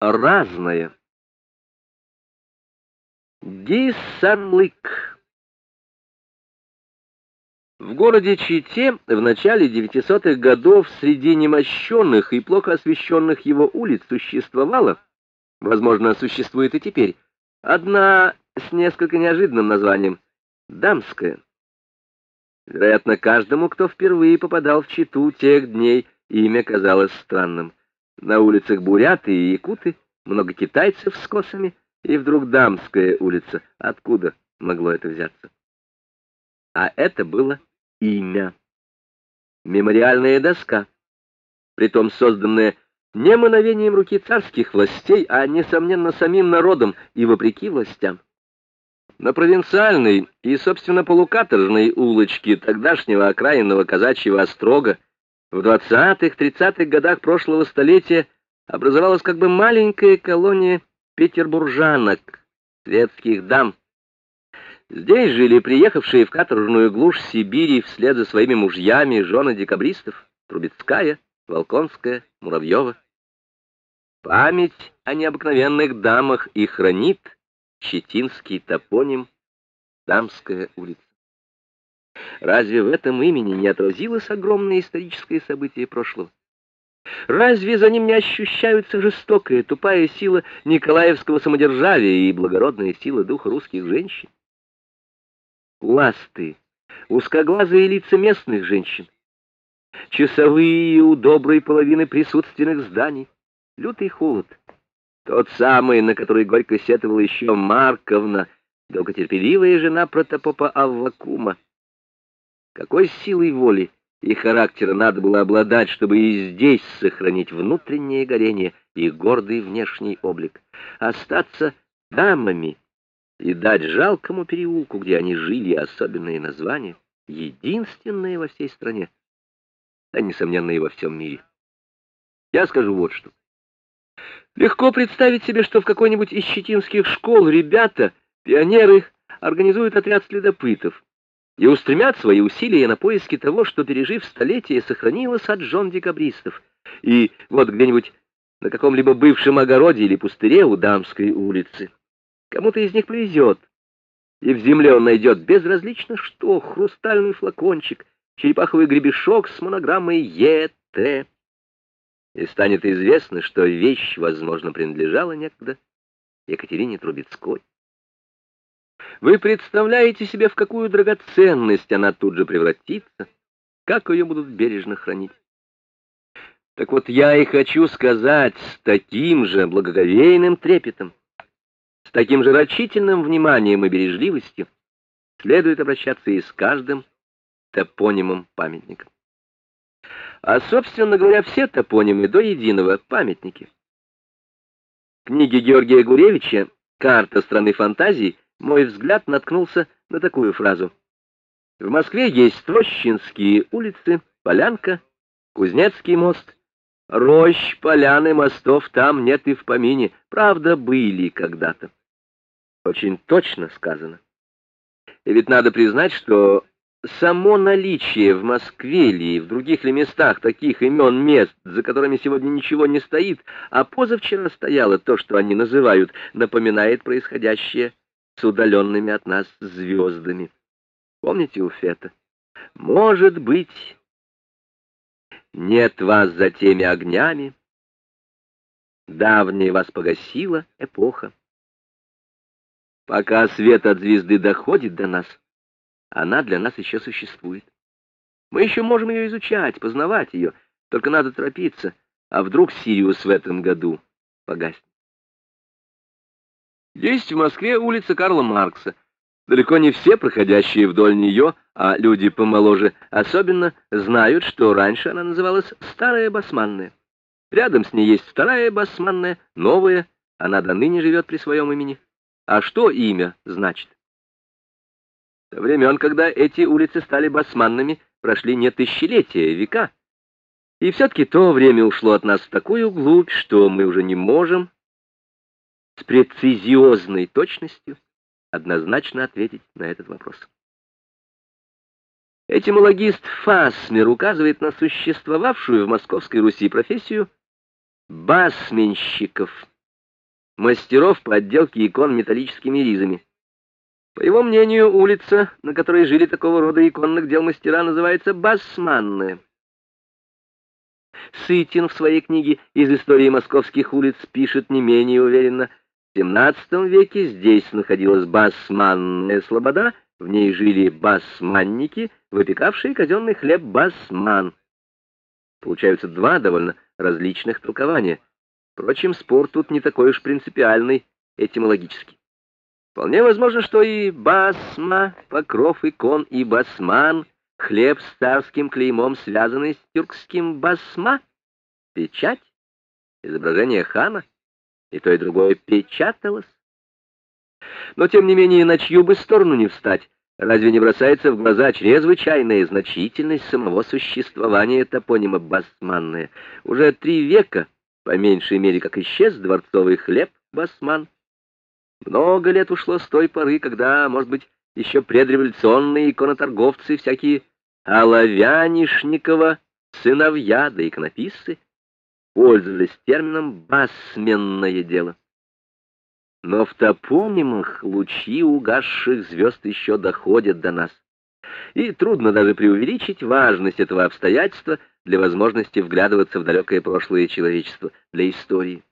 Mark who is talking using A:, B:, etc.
A: разное. Гиссанлык. В городе Чите в начале 900-х годов среди немощенных и плохо освещенных его улиц существовала, возможно, существует и теперь, одна с несколько неожиданным названием «Дамская». Вероятно, каждому, кто впервые попадал в Читу тех дней, имя казалось странным. На улицах буряты и якуты, много китайцев с косами, и вдруг дамская улица. Откуда могло это взяться? А это было имя. Мемориальная доска, притом созданная не мановением руки царских властей, а, несомненно, самим народом и вопреки властям. На провинциальной и, собственно, полукаторжной улочке тогдашнего окраинного казачьего острога в 20-30-х годах прошлого столетия образовалась как бы маленькая колония петербуржанок, светских дам. Здесь жили приехавшие в каторжную глушь Сибири вслед за своими мужьями жены декабристов Трубецкая, Волконская, Муравьева. Память о необыкновенных дамах и хранит Щетинский топоним Дамская улица. Разве в этом имени не отразилось огромное историческое событие прошлого? Разве за ним не ощущаются жестокая, тупая сила Николаевского самодержавия и благородная сила духа русских женщин? Ласты, узкоглазые лица местных женщин, часовые у доброй половины присутственных зданий, лютый холод, тот самый, на который горько сетовала еще Марковна, долготерпеливая жена протопопа Аввакума. Какой силой воли и характера надо было обладать, чтобы и здесь сохранить внутреннее горение и гордый внешний облик, остаться дамами и дать жалкому переулку, где они жили, особенное название, единственное во всей стране, а, несомненно, и во всем мире. Я скажу вот что. Легко представить себе, что в какой-нибудь из щетинских школ ребята, пионеры, организуют отряд следопытов, и устремят свои усилия на поиски того, что, пережив столетия, сохранилось от жен декабристов. И вот где-нибудь на каком-либо бывшем огороде или пустыре у Дамской улицы кому-то из них повезет, и в земле он найдет безразлично что, хрустальный флакончик, черепаховый гребешок с монограммой ЕТ. И станет известно, что вещь, возможно, принадлежала некогда Екатерине Трубецкой. Вы представляете себе, в какую драгоценность она тут же превратится, как ее будут бережно хранить. Так вот, я и хочу сказать с таким же благоговейным трепетом, с таким же рачительным вниманием и бережливостью следует обращаться и с каждым топонимом памятника. А, собственно говоря, все топонимы до единого памятники. В книге Георгия Гуревича «Карта страны фантазий» мой взгляд наткнулся на такую фразу. В Москве есть Трощинские улицы, Полянка, Кузнецкий мост. Рощ, поляны, мостов там нет и в помине. Правда, были когда-то. Очень точно сказано. И ведь надо признать, что само наличие в Москве или в других ли местах таких имен мест, за которыми сегодня ничего не стоит, а позавчера стояло то, что они называют, напоминает происходящее с удаленными от нас звездами. Помните у Фета? Может быть, нет вас за теми огнями, давняя вас погасила эпоха. Пока свет от звезды доходит до нас, она для нас еще существует. Мы еще можем ее изучать, познавать ее, только надо торопиться, а вдруг Сириус в этом году погаснет. Есть в Москве улица Карла Маркса. Далеко не все, проходящие вдоль нее, а люди помоложе особенно, знают, что раньше она называлась Старая Басманная. Рядом с ней есть Вторая Басманная, новая, она до ныне живет при своем имени. А что имя значит? Со времен, когда эти улицы стали басманными, прошли не тысячелетия, а века. И все-таки то время ушло от нас в такую глубь, что мы уже не можем с прецизиозной точностью однозначно ответить на этот вопрос. Этимологист Фасмер указывает на существовавшую в Московской Руси профессию басменщиков. мастеров по отделке икон металлическими ризами. По его мнению, улица, на которой жили такого рода иконных дел мастера, называется Басманная. Сытин в своей книге «Из истории московских улиц» пишет не менее уверенно. XVII веке здесь находилась басманная слобода, в ней жили басманники, выпекавшие казенный хлеб басман. Получаются два довольно различных толкования. Впрочем, спор тут не такой уж принципиальный этимологически. Вполне возможно, что и басма, покров икон, и басман, хлеб с царским клеймом, связанный с тюркским басма, печать, изображение хана, и то и другое печаталось. Но, тем не менее, на чью бы сторону не встать, разве не бросается в глаза чрезвычайная значительность самого существования топонима басманная? Уже три века, по меньшей мере, как исчез дворцовый хлеб басман, много лет ушло с той поры, когда, может быть, еще предреволюционные иконоторговцы, всякие Оловянишникова, сыновья да иконописцы, пользовались термином «басменное дело». Но в топонимах лучи угасших звезд еще доходят до нас. И трудно даже преувеличить важность этого обстоятельства для возможности вглядываться в далекое прошлое человечества, для истории.